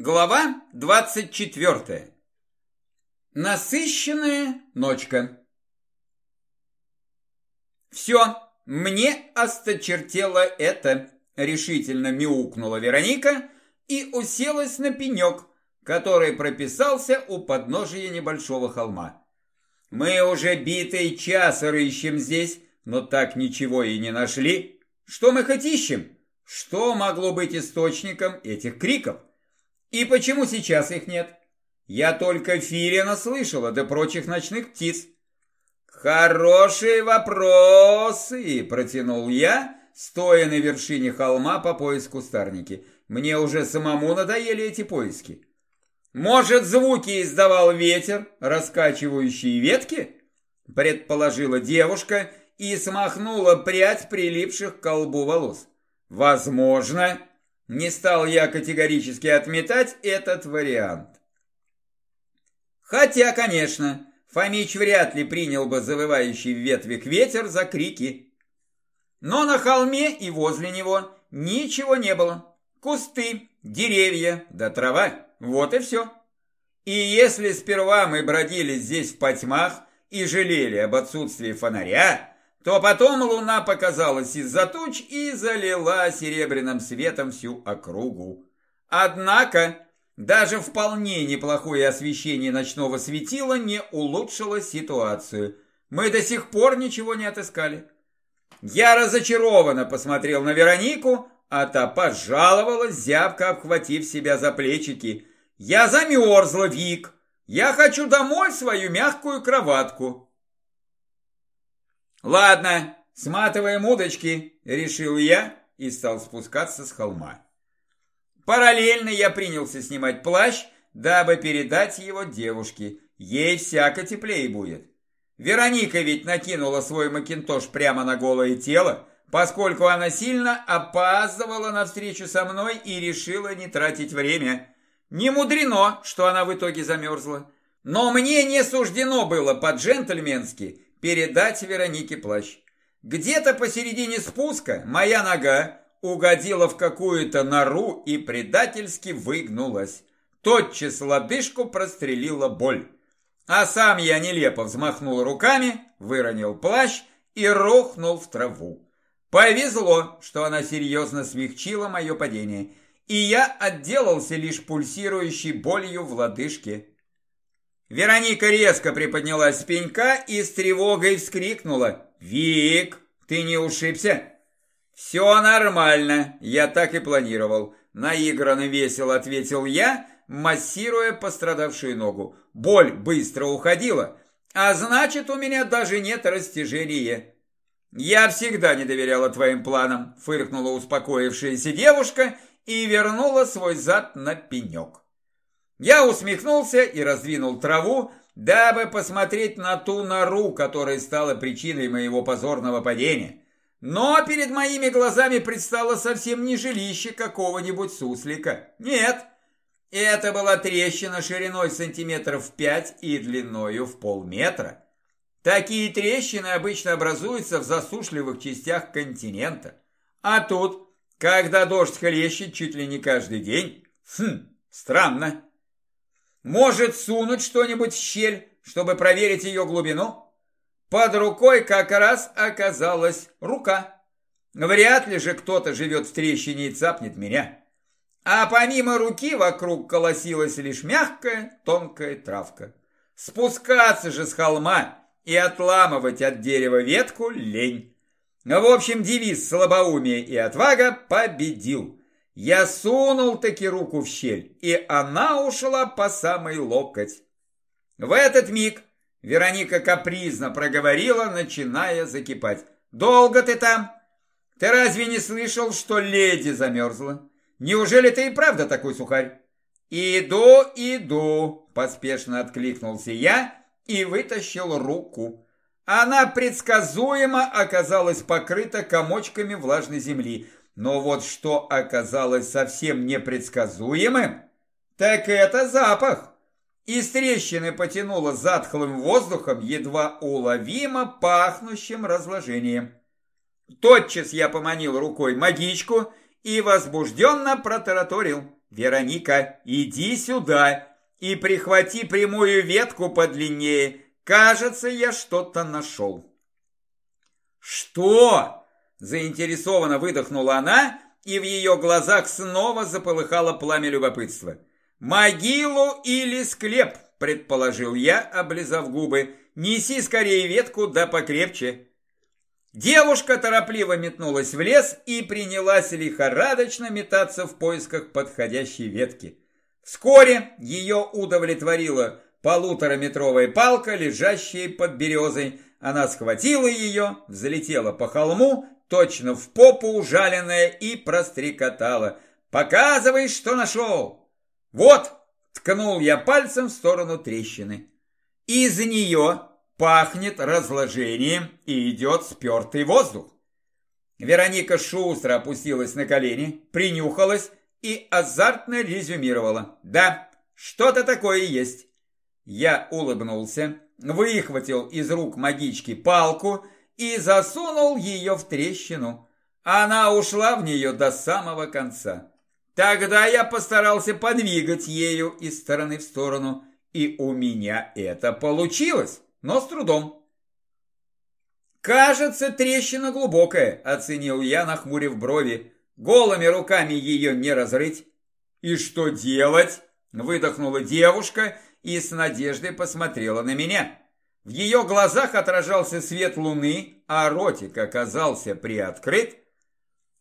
Глава 24. Насыщенная ночка. «Все, мне осточертело это», – решительно мяукнула Вероника и уселась на пенек, который прописался у подножия небольшого холма. «Мы уже битый час рыщем здесь, но так ничего и не нашли. Что мы хоть ищем? Что могло быть источником этих криков?» И почему сейчас их нет? Я только Филина слышала, да прочих ночных птиц. Хорошие вопросы, протянул я, стоя на вершине холма по пояс кустарники. Мне уже самому надоели эти поиски. Может, звуки издавал ветер, раскачивающие ветки? Предположила девушка и смахнула прядь прилипших к колбу волос. Возможно, не стал я категорически отметать этот вариант. Хотя, конечно, Фомич вряд ли принял бы завывающий в ветвик ветер за крики. Но на холме и возле него ничего не было. Кусты, деревья да трава. Вот и все. И если сперва мы бродили здесь в потьмах и жалели об отсутствии фонаря, то потом луна показалась из-за туч и залила серебряным светом всю округу. Однако, даже вполне неплохое освещение ночного светила не улучшило ситуацию. Мы до сих пор ничего не отыскали. Я разочарованно посмотрел на Веронику, а та пожаловалась, зябко обхватив себя за плечики. «Я замерзла, Вик! Я хочу домой свою мягкую кроватку!» «Ладно, сматываем удочки», – решил я и стал спускаться с холма. Параллельно я принялся снимать плащ, дабы передать его девушке. Ей всяко теплее будет. Вероника ведь накинула свой макинтош прямо на голое тело, поскольку она сильно опаздывала на встречу со мной и решила не тратить время. Не мудрено, что она в итоге замерзла. Но мне не суждено было по-джентльменски передать Веронике плащ. Где-то посередине спуска моя нога угодила в какую-то нору и предательски выгнулась. Тотчас лодыжку прострелила боль. А сам я нелепо взмахнул руками, выронил плащ и рухнул в траву. Повезло, что она серьезно смягчила мое падение, и я отделался лишь пульсирующей болью в лодыжке. Вероника резко приподнялась с пенька и с тревогой вскрикнула. «Вик, ты не ушибся?» «Все нормально, я так и планировал», – наигранно весело ответил я, массируя пострадавшую ногу. Боль быстро уходила, а значит, у меня даже нет растяжения. «Я всегда не доверяла твоим планам», – фыркнула успокоившаяся девушка и вернула свой зад на пенек. Я усмехнулся и раздвинул траву, дабы посмотреть на ту нору, которая стала причиной моего позорного падения. Но перед моими глазами предстало совсем не жилище какого-нибудь суслика. Нет, это была трещина шириной сантиметров пять и длиною в полметра. Такие трещины обычно образуются в засушливых частях континента. А тут, когда дождь хлещет чуть ли не каждый день, хм, странно. Может сунуть что-нибудь в щель, чтобы проверить ее глубину? Под рукой как раз оказалась рука. Вряд ли же кто-то живет в трещине и цапнет меня. А помимо руки вокруг колосилась лишь мягкая, тонкая травка. Спускаться же с холма и отламывать от дерева ветку лень. В общем, девиз «Слабоумие и отвага» победил. Я сунул таки руку в щель, и она ушла по самый локоть. В этот миг Вероника капризно проговорила, начиная закипать. «Долго ты там? Ты разве не слышал, что леди замерзла? Неужели ты и правда такой сухарь?» «Иду, иду», – поспешно откликнулся я и вытащил руку. Она предсказуемо оказалась покрыта комочками влажной земли – но вот что оказалось совсем непредсказуемым, так это запах. Из трещины потянуло затхлым воздухом, едва уловимо пахнущим разложением. Тотчас я поманил рукой магичку и возбужденно протараторил. Вероника, иди сюда и прихвати прямую ветку подлиннее. Кажется, я что-то нашел. Что? Заинтересованно выдохнула она, и в ее глазах снова заполыхало пламя любопытства. «Могилу или склеп?» – предположил я, облизав губы. «Неси скорее ветку, да покрепче». Девушка торопливо метнулась в лес и принялась лихорадочно метаться в поисках подходящей ветки. Вскоре ее удовлетворила полутораметровая палка, лежащая под березой. Она схватила ее, взлетела по холму, точно в попу ужаленная, и прострекотала. «Показывай, что нашел!» «Вот!» – ткнул я пальцем в сторону трещины. Из нее пахнет разложением и идет спертый воздух. Вероника шустро опустилась на колени, принюхалась и азартно резюмировала. «Да, что-то такое есть». Я улыбнулся, выхватил из рук магички палку и засунул ее в трещину. Она ушла в нее до самого конца. Тогда я постарался подвигать ею из стороны в сторону, и у меня это получилось, но с трудом. «Кажется, трещина глубокая», – оценил я, нахмурив брови. «Голыми руками ее не разрыть». «И что делать?» – выдохнула девушка и с надеждой посмотрела на меня. В ее глазах отражался свет луны, а ротик оказался приоткрыт,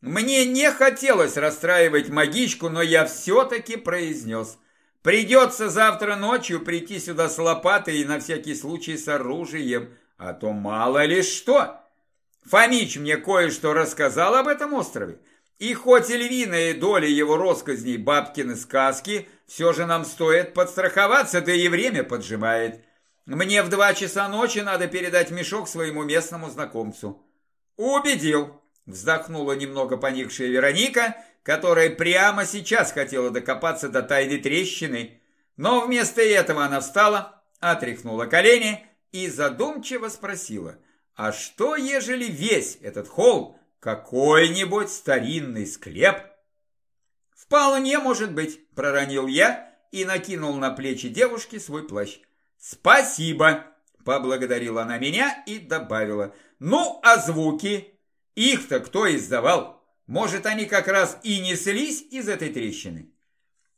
мне не хотелось расстраивать магичку, но я все-таки произнес. Придется завтра ночью прийти сюда с лопатой и на всякий случай с оружием, а то мало ли что. Фомич мне кое-что рассказал об этом острове. И хоть и львиная доля его россказней бабкины сказки, все же нам стоит подстраховаться, да и время поджимает. Мне в два часа ночи надо передать мешок своему местному знакомцу. Убедил. Вздохнула немного поникшая Вероника, которая прямо сейчас хотела докопаться до тайны трещины, но вместо этого она встала, отряхнула колени и задумчиво спросила, а что, ежели весь этот холл какой-нибудь старинный склеп? Вполне может быть, проронил я и накинул на плечи девушки свой плащ. Спасибо, поблагодарила она меня и добавила, ну а звуки их-то кто издавал? Может, они как раз и неслись из этой трещины?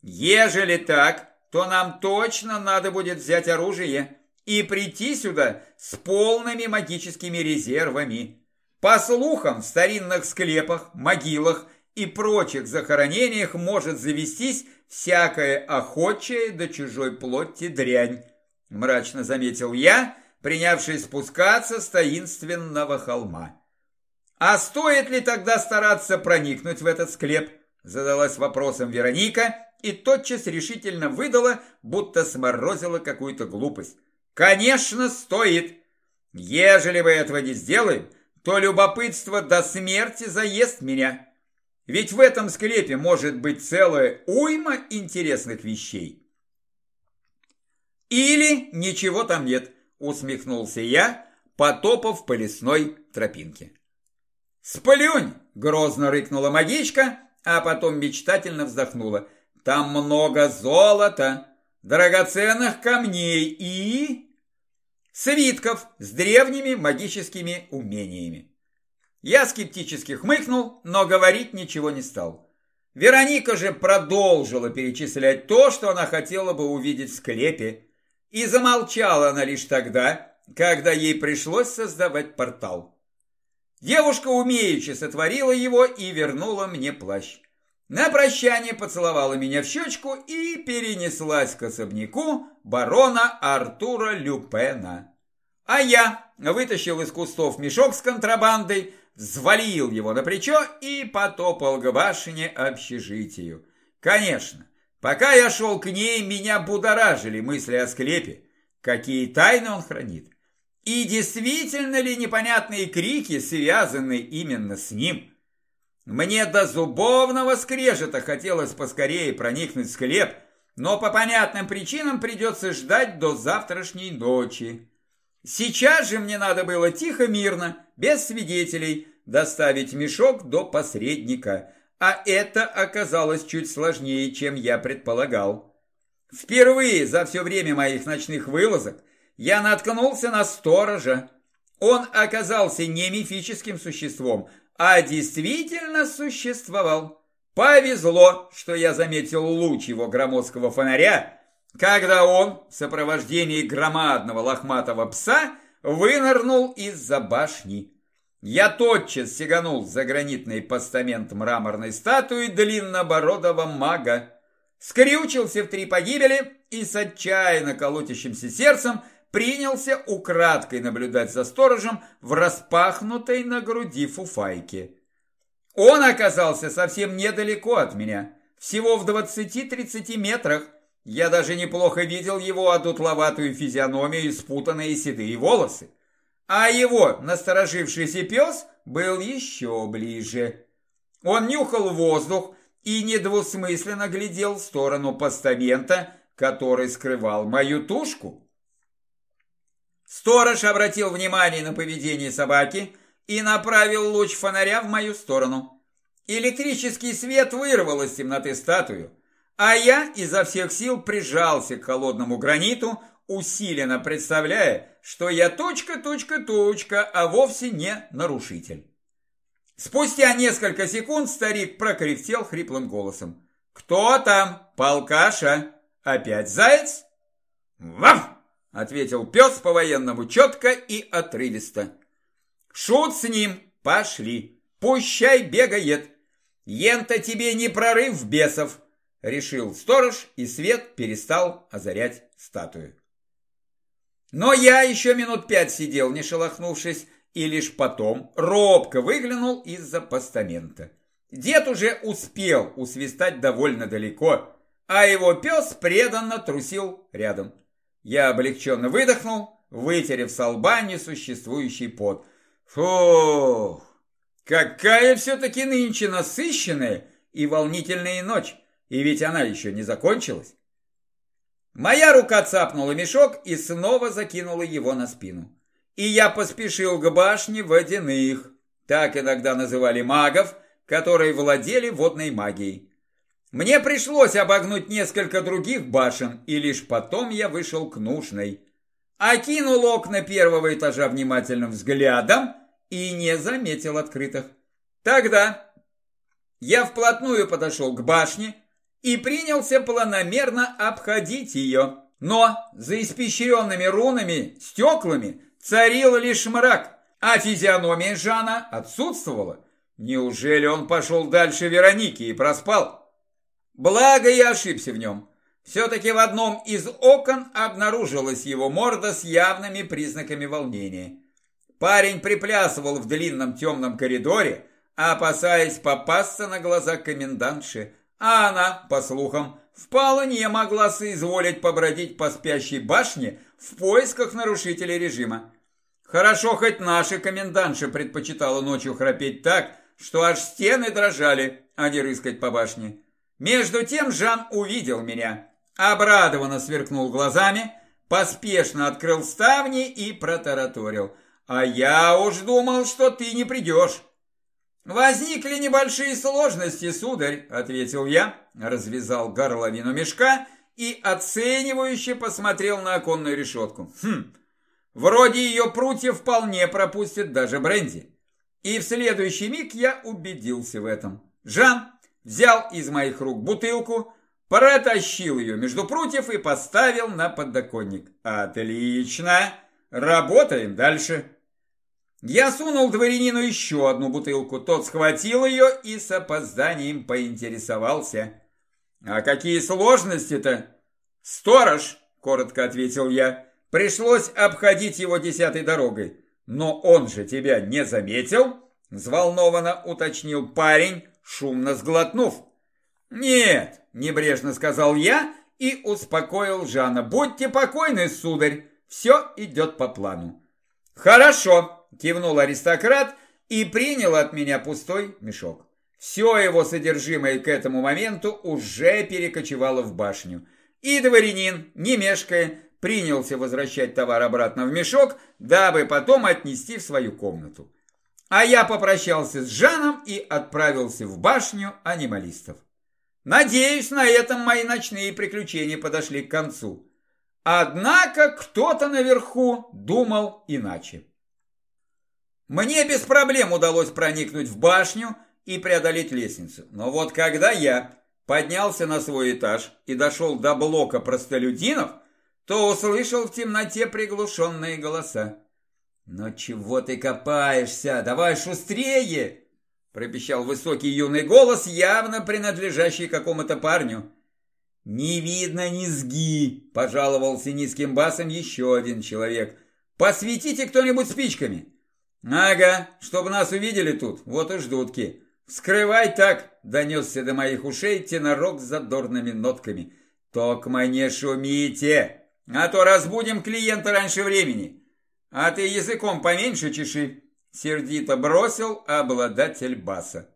Ежели так, то нам точно надо будет взять оружие и прийти сюда с полными магическими резервами. По слухам, в старинных склепах, могилах и прочих захоронениях может завестись всякая охочая до чужой плоти дрянь, мрачно заметил я, принявший спускаться с таинственного холма. «А стоит ли тогда стараться проникнуть в этот склеп?» Задалась вопросом Вероника и тотчас решительно выдала, будто сморозила какую-то глупость. «Конечно, стоит! Ежели вы этого не сделаем, то любопытство до смерти заест меня. Ведь в этом склепе может быть целая уйма интересных вещей». «Или ничего там нет», усмехнулся я, потопав по лесной тропинке. «Сплюнь!» – грозно рыкнула магичка, а потом мечтательно вздохнула. «Там много золота, драгоценных камней и...» свитков с древними магическими умениями. Я скептически хмыкнул, но говорить ничего не стал. Вероника же продолжила перечислять то, что она хотела бы увидеть в склепе, и замолчала она лишь тогда, когда ей пришлось создавать портал. Девушка умеючи сотворила его и вернула мне плащ. На прощание поцеловала меня в щечку и перенеслась к особняку барона Артура Люпена. А я вытащил из кустов мешок с контрабандой, взвалил его на плечо и потопал к башне общежитию. Конечно, пока я шел к ней, меня будоражили мысли о склепе. Какие тайны он хранит. И действительно ли непонятные крики связаны именно с ним? Мне до зубовного скрежета хотелось поскорее проникнуть в склеп, но по понятным причинам придется ждать до завтрашней ночи. Сейчас же мне надо было тихо-мирно, без свидетелей, доставить мешок до посредника, а это оказалось чуть сложнее, чем я предполагал. Впервые за все время моих ночных вылазок я наткнулся на сторожа. Он оказался не мифическим существом, а действительно существовал. Повезло, что я заметил луч его громоздкого фонаря, когда он в сопровождении громадного лохматого пса вынырнул из-за башни. Я тотчас сиганул за гранитный постамент мраморной статуи длиннобородого мага, скрючился в три погибели и с отчаянно колотящимся сердцем принялся украдкой наблюдать за сторожем в распахнутой на груди фуфайке. Он оказался совсем недалеко от меня, всего в 20-30 метрах. Я даже неплохо видел его одутловатую физиономию и спутанные седые волосы. А его насторожившийся пес был еще ближе. Он нюхал воздух и недвусмысленно глядел в сторону постамента, который скрывал мою тушку. Сторож обратил внимание на поведение собаки и направил луч фонаря в мою сторону. Электрический свет вырвал из темноты статую, а я изо всех сил прижался к холодному граниту, усиленно представляя, что я точка-точка-точка, а вовсе не нарушитель. Спустя несколько секунд старик прокряхтел хриплым голосом. «Кто там? Полкаша? Опять заяц?» «Ваф!» — ответил пес по-военному четко и отрывисто. «Шут с ним! Пошли! Пущай бегает! Ента тебе не прорыв бесов!» — решил сторож, и свет перестал озарять статую. Но я еще минут пять сидел, не шелохнувшись, и лишь потом робко выглянул из-за постамента. Дед уже успел усвистать довольно далеко, а его пес преданно трусил рядом. Я облегченно выдохнул, вытерев с лба несуществующий пот. Фух, какая все-таки нынче насыщенная и волнительная ночь, и ведь она еще не закончилась. Моя рука цапнула мешок и снова закинула его на спину. И я поспешил к башне водяных, так иногда называли магов, которые владели водной магией. Мне пришлось обогнуть несколько других башен, и лишь потом я вышел к нужной. Окинул окна первого этажа внимательным взглядом и не заметил открытых. Тогда я вплотную подошел к башне, и принялся планомерно обходить ее. Но за испещренными рунами, стеклами царил лишь мрак, а физиономия Жана отсутствовала. Неужели он пошел дальше Вероники и проспал? Благо я ошибся в нем. Все-таки в одном из окон обнаружилась его морда с явными признаками волнения. Парень приплясывал в длинном темном коридоре, опасаясь попасться на глаза комендантши, а она, по слухам, вполне могла соизволить побродить по спящей башне в поисках нарушителей режима. Хорошо, хоть наша комендантша предпочитала ночью храпеть так, что аж стены дрожали, а не рыскать по башне. Между тем Жан увидел меня, обрадованно сверкнул глазами, поспешно открыл ставни и протараторил. «А я уж думал, что ты не придешь». «Возникли небольшие сложности, сударь», — ответил я, развязал горловину мешка и оценивающе посмотрел на оконную решетку. «Хм, вроде ее прутья вполне пропустят даже бренди». И в следующий миг я убедился в этом. Жан взял из моих рук бутылку, протащил ее между прутьев и поставил на подоконник. «Отлично! Работаем дальше!» Я сунул дворянину еще одну бутылку, тот схватил ее и с опозданием поинтересовался. «А какие сложности-то?» «Сторож», — коротко ответил я, — «пришлось обходить его десятой дорогой». «Но он же тебя не заметил?» — взволнованно уточнил парень, шумно сглотнув. «Нет», — небрежно сказал я и успокоил Жана. «Будьте покойны, сударь, все идет по плану». «Хорошо», кивнул аристократ и принял от меня пустой мешок. Все его содержимое к этому моменту уже перекочевало в башню. И дворянин, не мешкая, принялся возвращать товар обратно в мешок, дабы потом отнести в свою комнату. А я попрощался с Жаном и отправился в башню анималистов. Надеюсь, на этом мои ночные приключения подошли к концу. Однако кто-то наверху думал иначе. Мне без проблем удалось проникнуть в башню и преодолеть лестницу. Но вот когда я поднялся на свой этаж и дошел до блока простолюдинов, то услышал в темноте приглушенные голоса. «Но чего ты копаешься? Давай шустрее!» пропищал высокий юный голос, явно принадлежащий какому-то парню. «Не видно низги!» – пожаловался низким басом еще один человек. «Посветите кто-нибудь спичками!» «Ага, чтобы нас увидели тут, вот и ждутки!» «Вскрывай так!» – донесся до моих ушей тенорок с задорными нотками. «Токма не шумите, а то разбудим клиента раньше времени!» «А ты языком поменьше чеши!» – сердито бросил обладатель баса.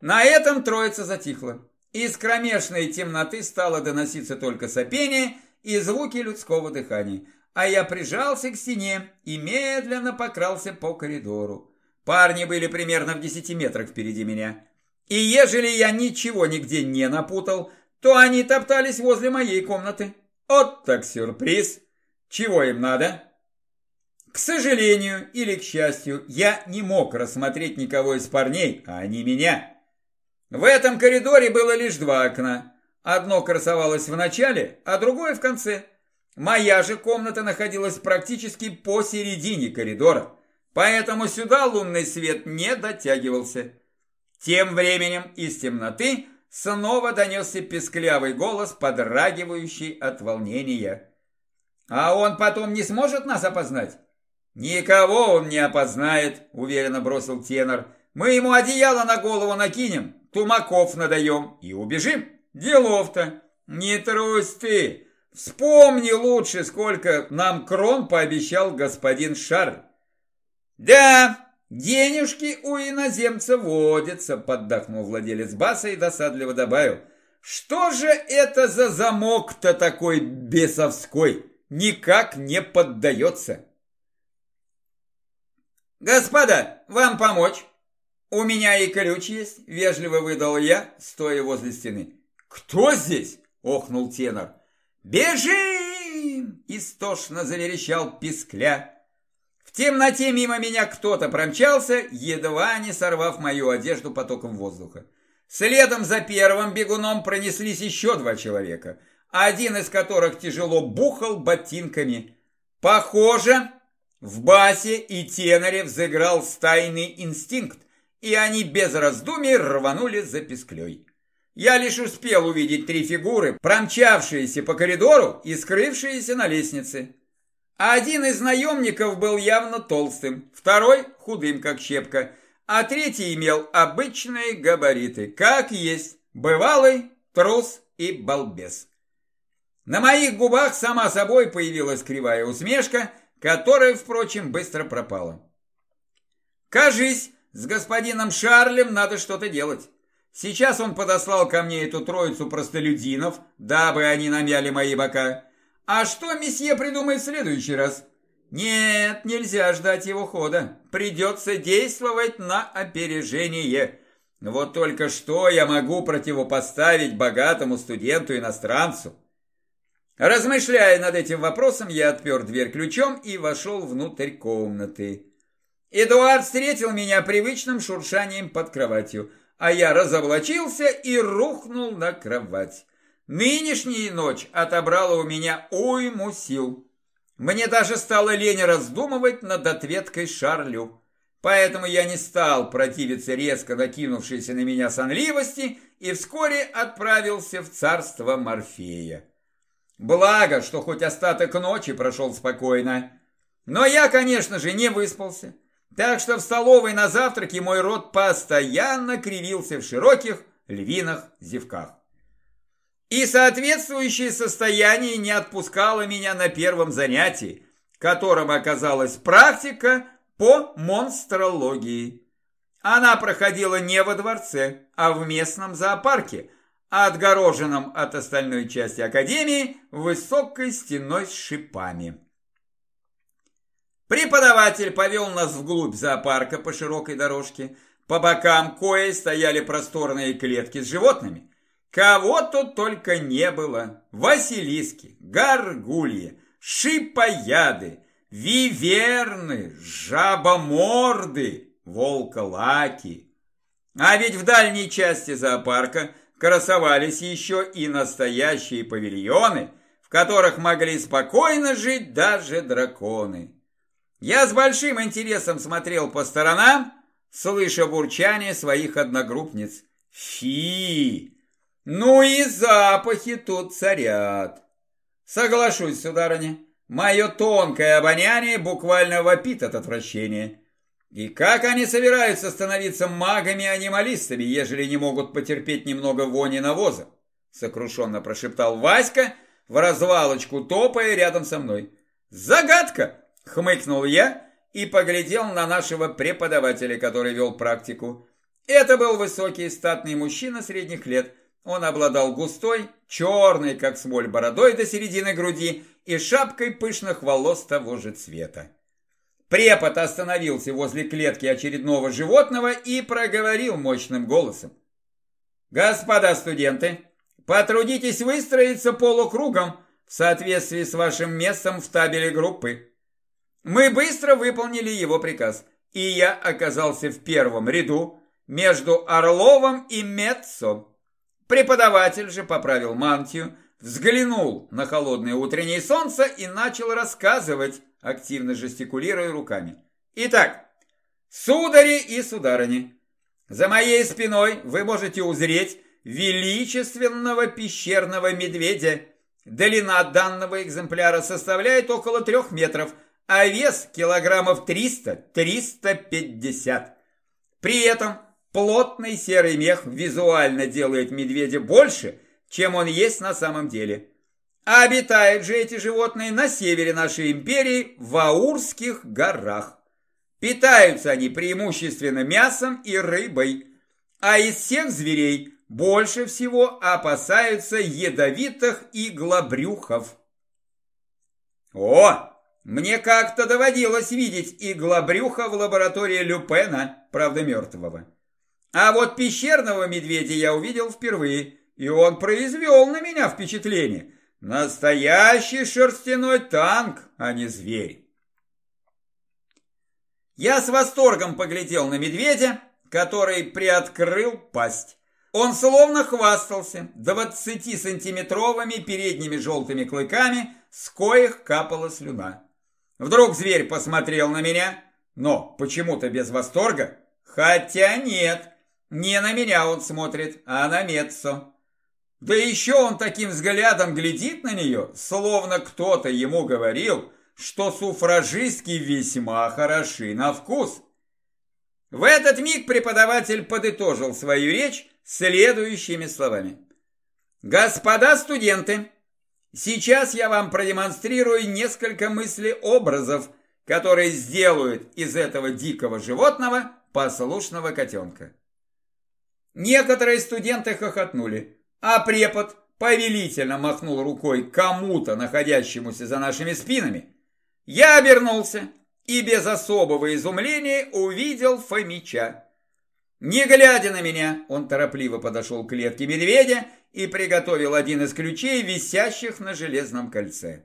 На этом троица затихла. Из кромешной темноты стало доноситься только сопение и звуки людского дыхания, а я прижался к стене и медленно покрался по коридору. Парни были примерно в десяти метрах впереди меня. И ежели я ничего нигде не напутал, то они топтались возле моей комнаты. Вот так сюрприз. Чего им надо? К сожалению или к счастью, я не мог рассмотреть никого из парней, а они меня. В этом коридоре было лишь два окна. Одно красовалось в начале, а другое в конце. Моя же комната находилась практически посередине коридора, поэтому сюда лунный свет не дотягивался. Тем временем из темноты снова донесся песклявый голос, подрагивающий от волнения. «А он потом не сможет нас опознать?» «Никого он не опознает», — уверенно бросил тенор. «Мы ему одеяло на голову накинем, тумаков надаем и убежим. Делов-то. Не трусь ты. Вспомни лучше, сколько нам крон пообещал господин Шарль». «Да, денежки у иноземца водятся», — поддохнул владелец баса и досадливо добавил. «Что же это за замок-то такой бесовской? Никак не поддается». «Господа, вам помочь?» «У меня и ключ есть», — вежливо выдал я, стоя возле стены. «Кто здесь?» — охнул тенор. «Бежим!» — истошно заверещал пискля. В темноте мимо меня кто-то промчался, едва не сорвав мою одежду потоком воздуха. Следом за первым бегуном пронеслись еще два человека, один из которых тяжело бухал ботинками. Похоже, в басе и теноре взыграл стайный инстинкт, и они без раздумий рванули за песклей. Я лишь успел увидеть три фигуры, промчавшиеся по коридору и скрывшиеся на лестнице. Один из наемников был явно толстым, второй худым, как щепка, а третий имел обычные габариты, как есть, бывалый, трус и балбес. На моих губах сама собой появилась кривая усмешка – которая, впрочем, быстро пропала. «Кажись, с господином Шарлем надо что-то делать. Сейчас он подослал ко мне эту троицу простолюдинов, дабы они намяли мои бока. А что месье придумает в следующий раз? Нет, нельзя ждать его хода. Придется действовать на опережение. Вот только что я могу противопоставить богатому студенту-иностранцу? Размышляя над этим вопросом, я отпер дверь ключом и вошел внутрь комнаты. Эдуард встретил меня привычным шуршанием под кроватью, а я разоблачился и рухнул на кровать. Нынешняя ночь отобрала у меня уйму сил. Мне даже стало лень раздумывать над ответкой Шарлю. Поэтому я не стал противиться резко накинувшейся на меня сонливости и вскоре отправился в царство Морфея. Благо, что хоть остаток ночи прошел спокойно. Но я, конечно же, не выспался. Так что в столовой на завтраке мой рот постоянно кривился в широких львиных зевках. И соответствующее состояние не отпускало меня на первом занятии, которым оказалась практика по монстрологии. Она проходила не во дворце, а в местном зоопарке – отгороженном от остальной части академии высокой стеной с шипами. Преподаватель повел нас вглубь зоопарка по широкой дорожке. По бокам кои стояли просторные клетки с животными. Кого тут только не было. Василиски, горгульи, шипояды, виверны, жабоморды, волколаки. А ведь в дальней части зоопарка красовались еще и настоящие павильоны, в которых могли спокойно жить даже драконы. Я с большим интересом смотрел по сторонам, слыша бурчание своих одногруппниц. Фи! Ну и запахи тут царят. Соглашусь, сударыня, мое тонкое обоняние буквально вопит от отвращения. И как они собираются становиться магами-анималистами, ежели не могут потерпеть немного вони навоза? Сокрушенно прошептал Васька, в развалочку топая рядом со мной. Загадка! Хмыкнул я и поглядел на нашего преподавателя, который вел практику. Это был высокий статный мужчина средних лет. Он обладал густой, черной, как смоль, бородой до середины груди и шапкой пышных волос того же цвета. Препод остановился возле клетки очередного животного и проговорил мощным голосом. «Господа студенты, потрудитесь выстроиться полукругом в соответствии с вашим местом в табеле группы. Мы быстро выполнили его приказ, и я оказался в первом ряду между Орловым и Меццо. Преподаватель же поправил мантию, взглянул на холодное утреннее солнце и начал рассказывать, активно жестикулируя руками. Итак, судари и сударыни, за моей спиной вы можете узреть величественного пещерного медведя. Длина данного экземпляра составляет около трех метров – а вес килограммов 300-350. При этом плотный серый мех визуально делает медведя больше, чем он есть на самом деле. А обитают же эти животные на севере нашей империи, в Аурских горах. Питаются они преимущественно мясом и рыбой, а из всех зверей больше всего опасаются ядовитых иглобрюхов. О, мне как-то доводилось видеть иглобрюха в лаборатории Люпена, правда мертвого. А вот пещерного медведя я увидел впервые, и он произвел на меня впечатление. Настоящий шерстяной танк, а не зверь. Я с восторгом поглядел на медведя, который приоткрыл пасть. Он словно хвастался 20-сантиметровыми передними желтыми клыками, с коих капала слюна. Вдруг зверь посмотрел на меня, но почему-то без восторга. Хотя нет, не на меня он смотрит, а на Меццо. Да еще он таким взглядом глядит на нее, словно кто-то ему говорил, что суфражистки весьма хороши на вкус. В этот миг преподаватель подытожил свою речь следующими словами. «Господа студенты, Сейчас я вам продемонстрирую несколько мыслеобразов, которые сделают из этого дикого животного послушного котенка. Некоторые студенты хохотнули, а препод повелительно махнул рукой кому-то, находящемуся за нашими спинами. Я обернулся и без особого изумления увидел Фомича. Не глядя на меня, он торопливо подошел к клетке медведя и приготовил один из ключей, висящих на железном кольце.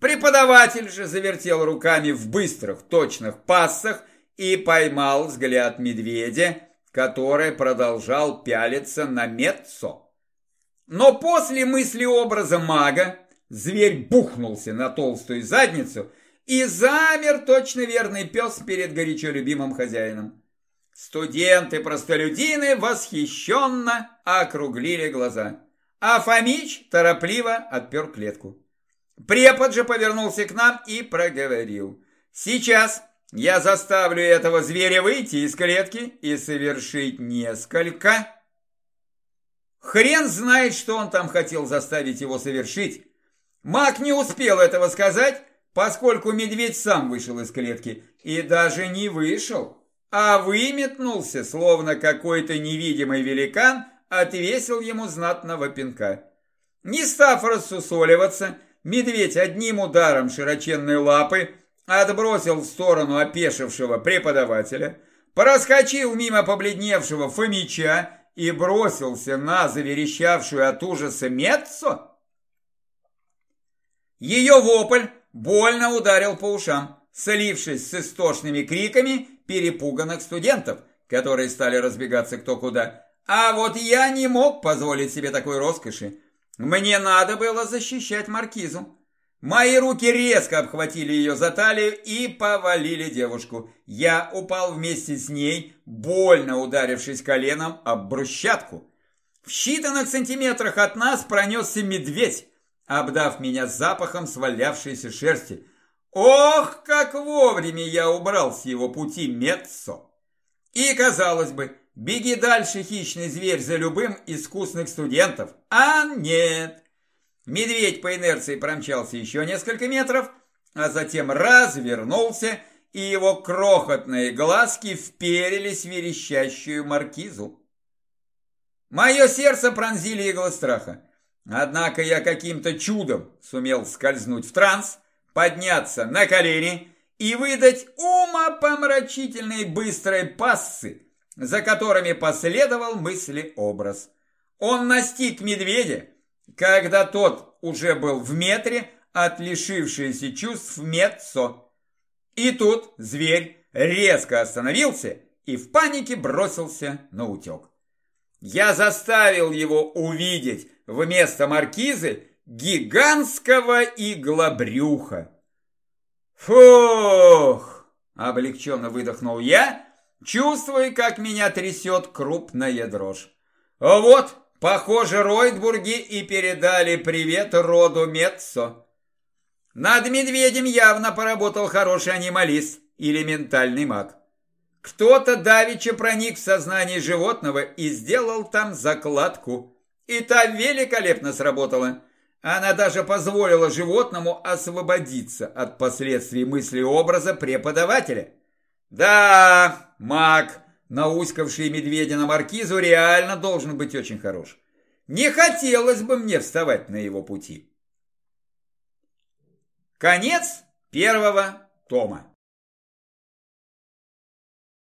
Преподаватель же завертел руками в быстрых, точных пассах и поймал взгляд медведя, который продолжал пялиться на Меццо. Но после мысли образа мага зверь бухнулся на толстую задницу и замер точно верный пес перед горячо любимым хозяином. Студенты-простолюдины восхищенно округлили глаза, а Фомич торопливо отпер клетку. Препод же повернулся к нам и проговорил. «Сейчас я заставлю этого зверя выйти из клетки и совершить несколько...» Хрен знает, что он там хотел заставить его совершить. Маг не успел этого сказать, поскольку медведь сам вышел из клетки и даже не вышел а выметнулся, словно какой-то невидимый великан отвесил ему знатного пинка. Не став рассусоливаться, медведь одним ударом широченной лапы отбросил в сторону опешившего преподавателя, проскочил мимо побледневшего Фомича и бросился на заверещавшую от ужаса Меццо? Ее вопль больно ударил по ушам, слившись с истошными криками перепуганных студентов, которые стали разбегаться кто куда. А вот я не мог позволить себе такой роскоши. Мне надо было защищать маркизу. Мои руки резко обхватили ее за талию и повалили девушку. Я упал вместе с ней, больно ударившись коленом об брусчатку. В считанных сантиметрах от нас пронесся медведь, обдав меня запахом свалявшейся шерсти. Ох, как вовремя я убрал с его пути Меццо! И, казалось бы, беги дальше, хищный зверь, за любым искусных студентов. А нет! Медведь по инерции промчался еще несколько метров, а затем развернулся, и его крохотные глазки вперились в верещащую маркизу. Мое сердце пронзили иглы страха. Однако я каким-то чудом сумел скользнуть в транс, подняться на колени и выдать умопомрачительные быстрые пассы, за которыми последовал мыслеобраз. Он настиг медведя, когда тот уже был в метре от лишившейся чувств Меццо. И тут зверь резко остановился и в панике бросился на утек. Я заставил его увидеть вместо маркизы гигантского иглобрюха. Фух! Облегченно выдохнул я, чувствуя, как меня трясет крупная дрожь. Вот, Похоже, Ройтбурги и передали привет роду Меццо. Над медведем явно поработал хороший анималист или ментальный маг. Кто-то давеча проник в сознание животного и сделал там закладку. И та великолепно сработала. Она даже позволила животному освободиться от последствий мысли образа преподавателя. Да, маг науськавший медведя на маркизу, реально должен быть очень хорош. Не хотелось бы мне вставать на его пути. Конец первого тома.